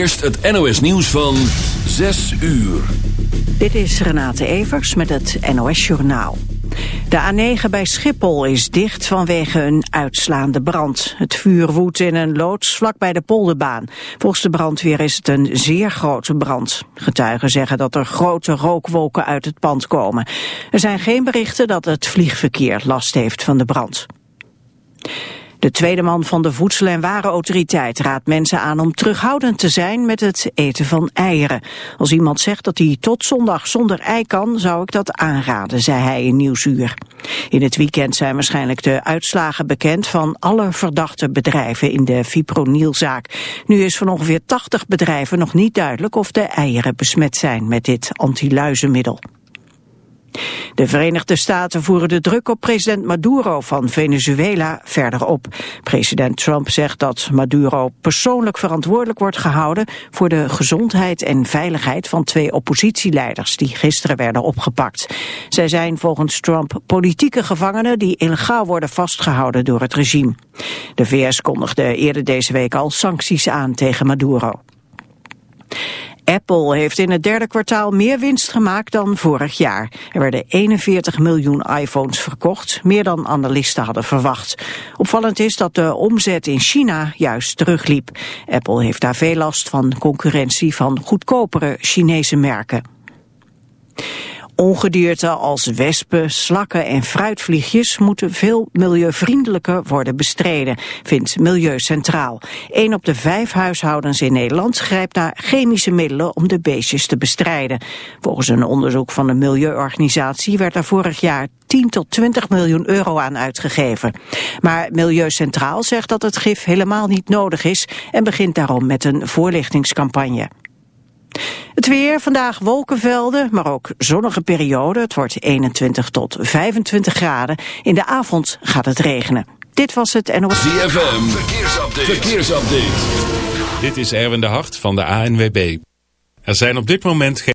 eerst het NOS nieuws van 6 uur. Dit is Renate Evers met het NOS Journaal. De A9 bij Schiphol is dicht vanwege een uitslaande brand. Het vuur woedt in een loods vlakbij de polderbaan. Volgens de brandweer is het een zeer grote brand. Getuigen zeggen dat er grote rookwolken uit het pand komen. Er zijn geen berichten dat het vliegverkeer last heeft van de brand. De tweede man van de Voedsel- en Warenautoriteit raadt mensen aan om terughoudend te zijn met het eten van eieren. Als iemand zegt dat hij tot zondag zonder ei kan, zou ik dat aanraden, zei hij in Nieuwsuur. In het weekend zijn waarschijnlijk de uitslagen bekend van alle verdachte bedrijven in de fipronilzaak. Nu is van ongeveer 80 bedrijven nog niet duidelijk of de eieren besmet zijn met dit antiluizenmiddel. De Verenigde Staten voeren de druk op president Maduro van Venezuela verder op. President Trump zegt dat Maduro persoonlijk verantwoordelijk wordt gehouden voor de gezondheid en veiligheid van twee oppositieleiders die gisteren werden opgepakt. Zij zijn volgens Trump politieke gevangenen die illegaal worden vastgehouden door het regime. De VS kondigde eerder deze week al sancties aan tegen Maduro. Apple heeft in het derde kwartaal meer winst gemaakt dan vorig jaar. Er werden 41 miljoen iPhones verkocht, meer dan analisten hadden verwacht. Opvallend is dat de omzet in China juist terugliep. Apple heeft daar veel last van concurrentie van goedkopere Chinese merken. Ongedierte als wespen, slakken en fruitvliegjes moeten veel milieuvriendelijker worden bestreden, vindt Milieu Centraal. Een op de vijf huishoudens in Nederland grijpt naar chemische middelen om de beestjes te bestrijden. Volgens een onderzoek van de Milieuorganisatie werd er vorig jaar 10 tot 20 miljoen euro aan uitgegeven. Maar Milieu Centraal zegt dat het gif helemaal niet nodig is en begint daarom met een voorlichtingscampagne. Het weer, vandaag wolkenvelden, maar ook zonnige periode. Het wordt 21 tot 25 graden. In de avond gaat het regenen. Dit was het NOS. ZFM, verkeersupdate. verkeersupdate. Dit is Erwin de Hart van de ANWB. Er zijn op dit moment geen...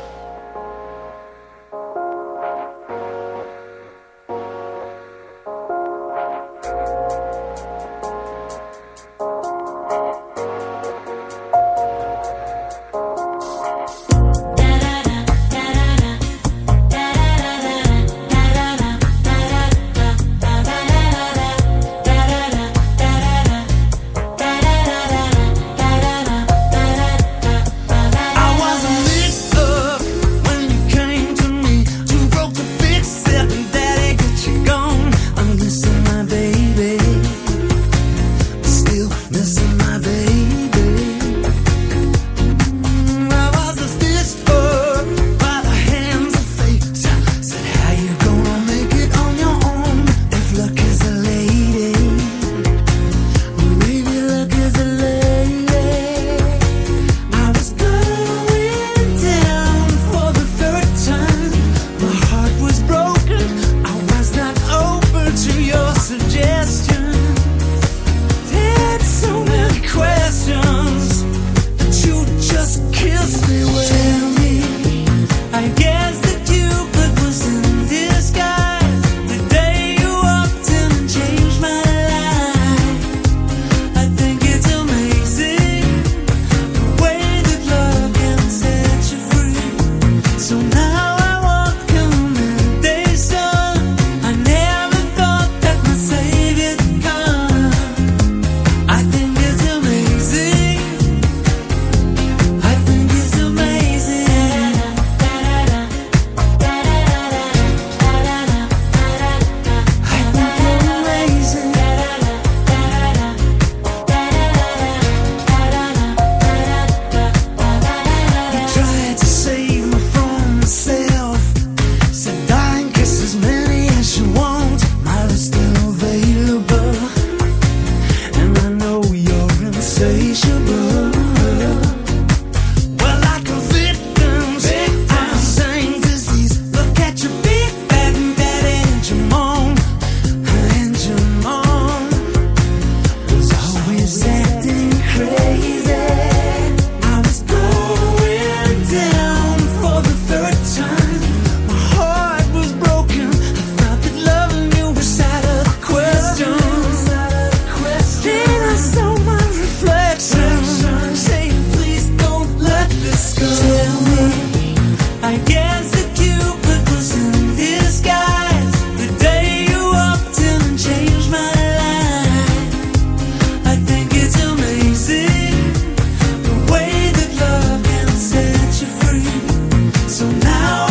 now.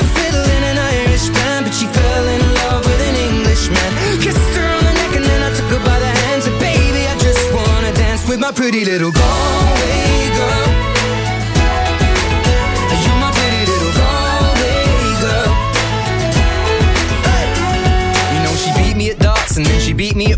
pretty little girl.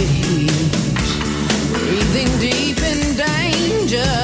heat, breathing deep in danger.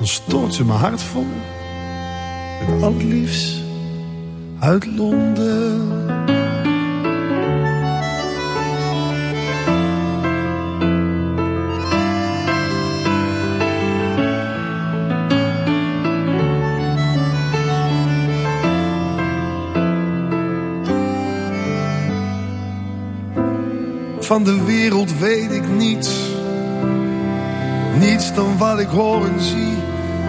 Dan stort ze mijn hart vol met al het liefst uit Londen. Van de wereld weet ik niets. Niets dan wat ik hoor en zie.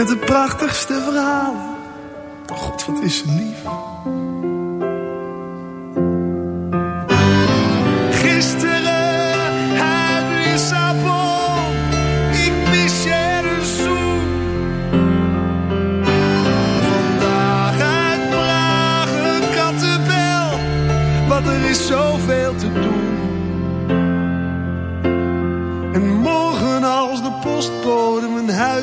Met de prachtigste verhalen. God, wat is ze lief.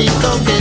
bonito que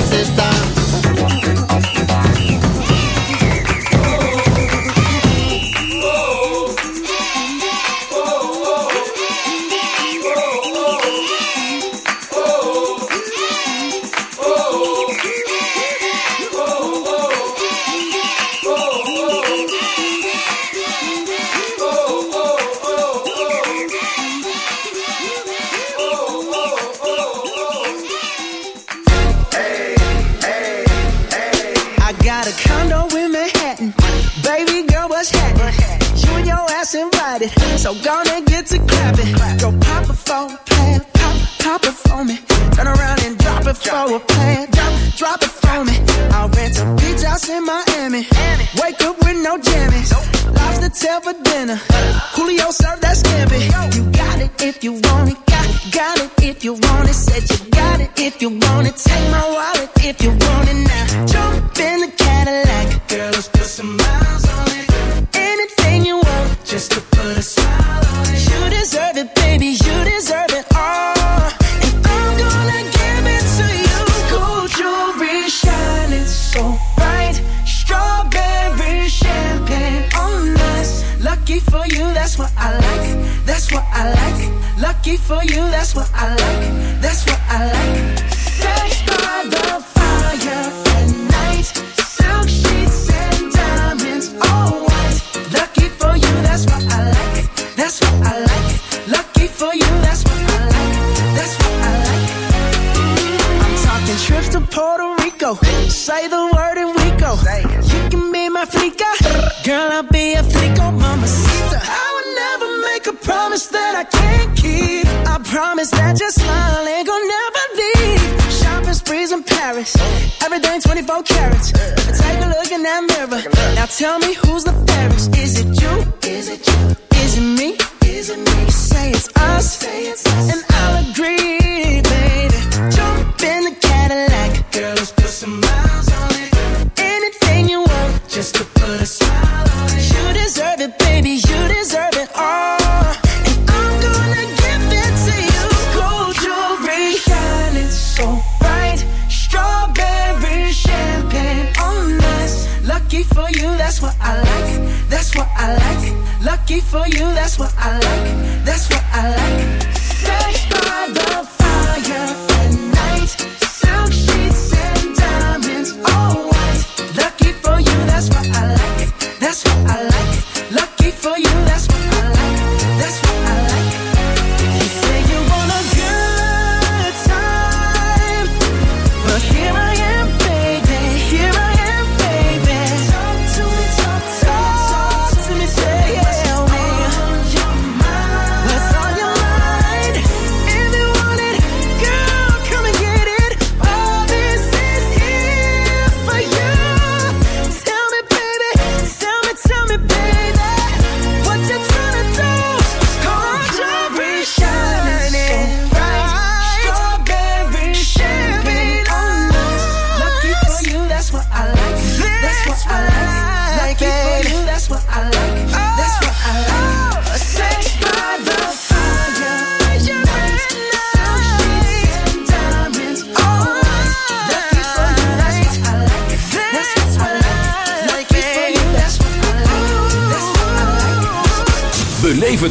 Take a look in that mirror. Now tell me who's the fairest. Is it you? Is it you? Is it me? Is it me? Say it's us. Say it's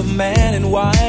of man and wife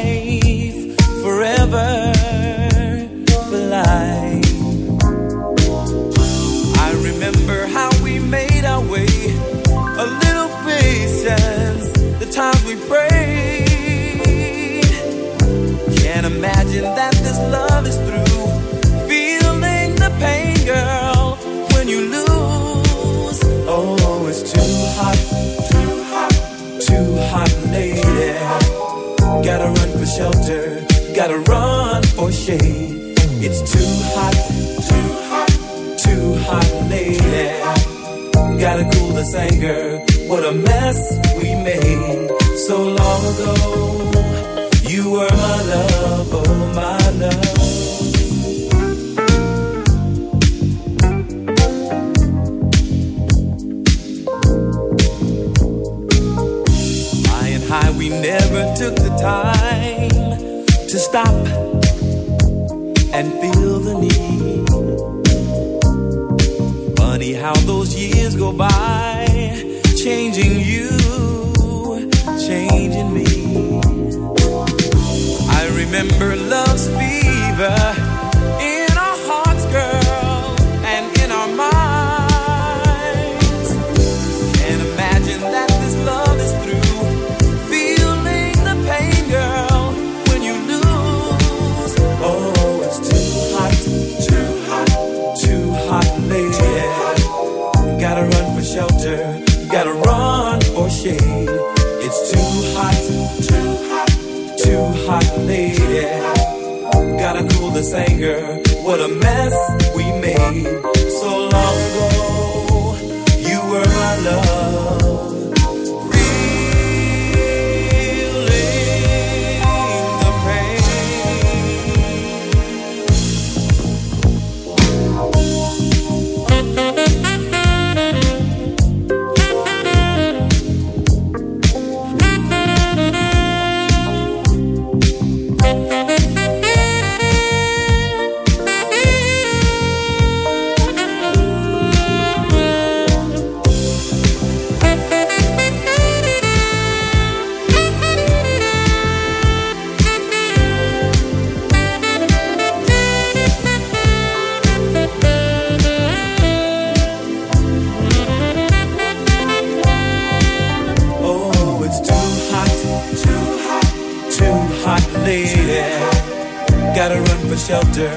for shelter,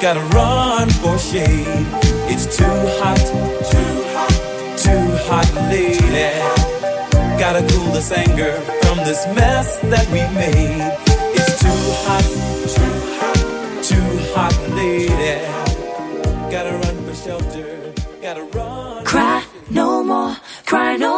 gotta run for shade. It's too hot, too hot, too hot, lady. Gotta cool this anger from this mess that we made. It's too hot, too hot, too hot, lady. Gotta run for shelter, gotta run. Cry no more, cry no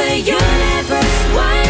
the universe wide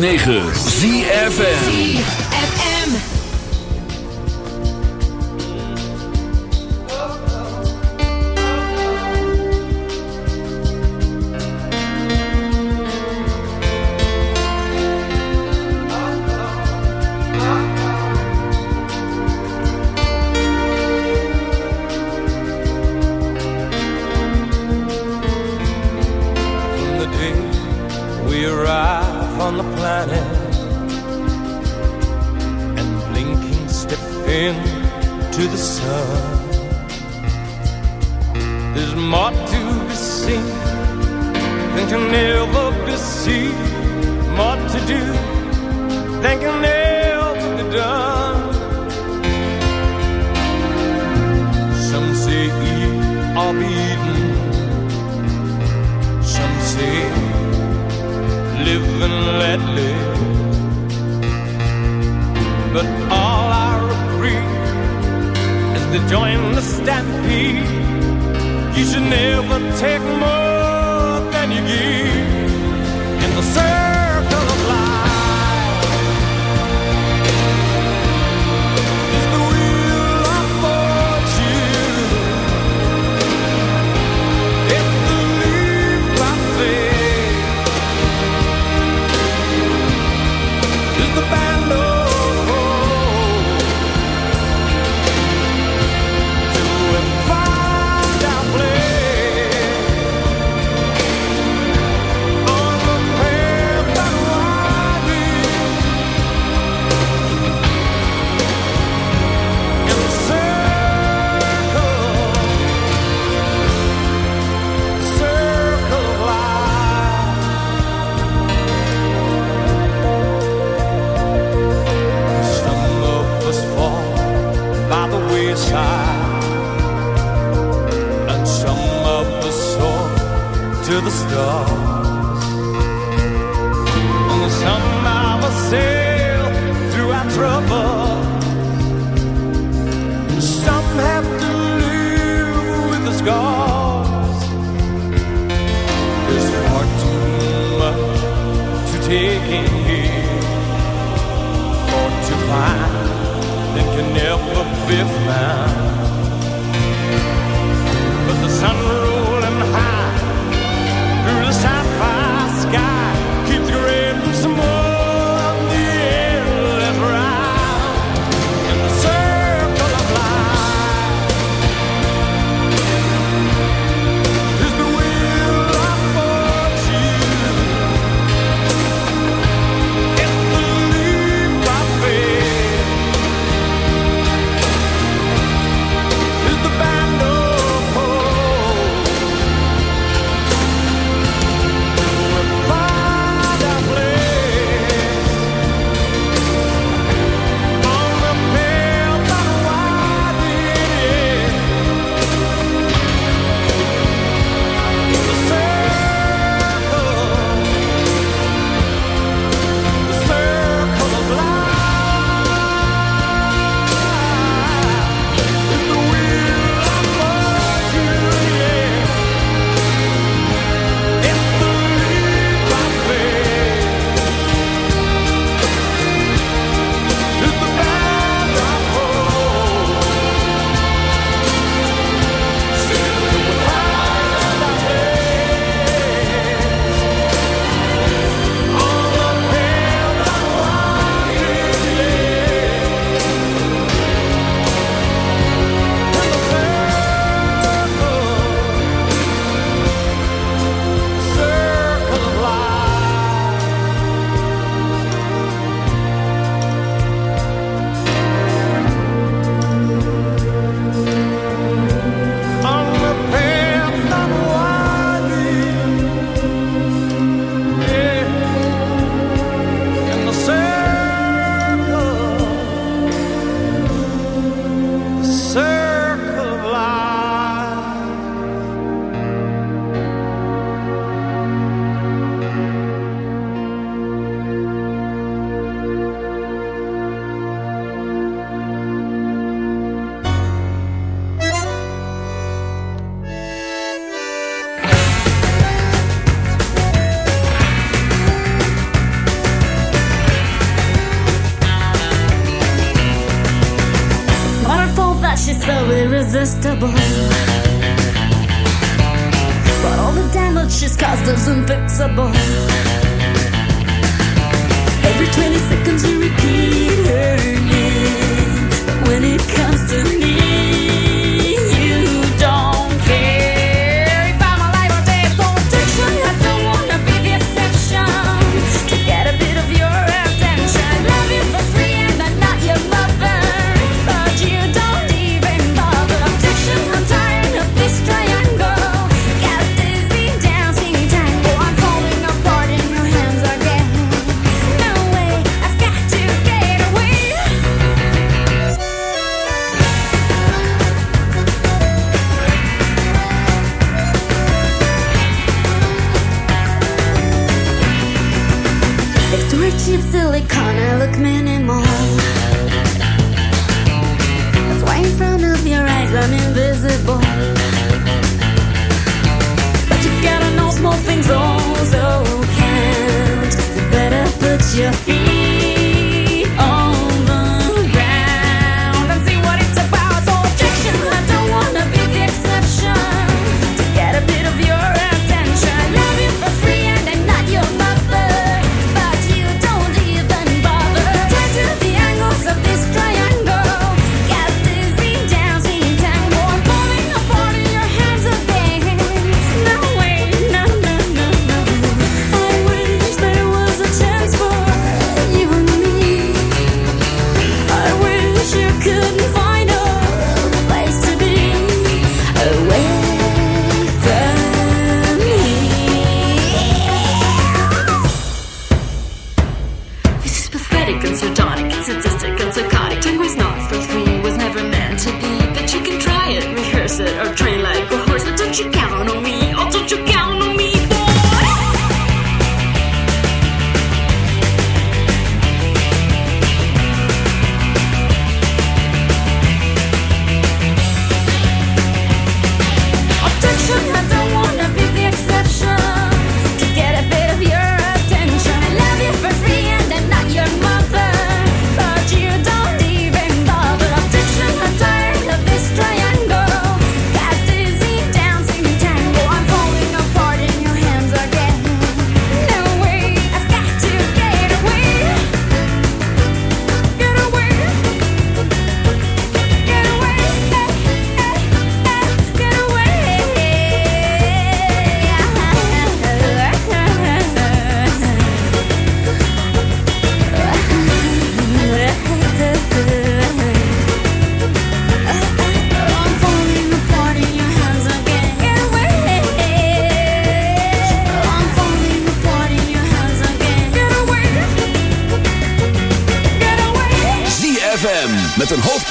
9.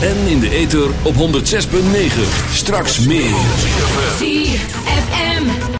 En in de ether op 106.9. Straks meer. ZFM.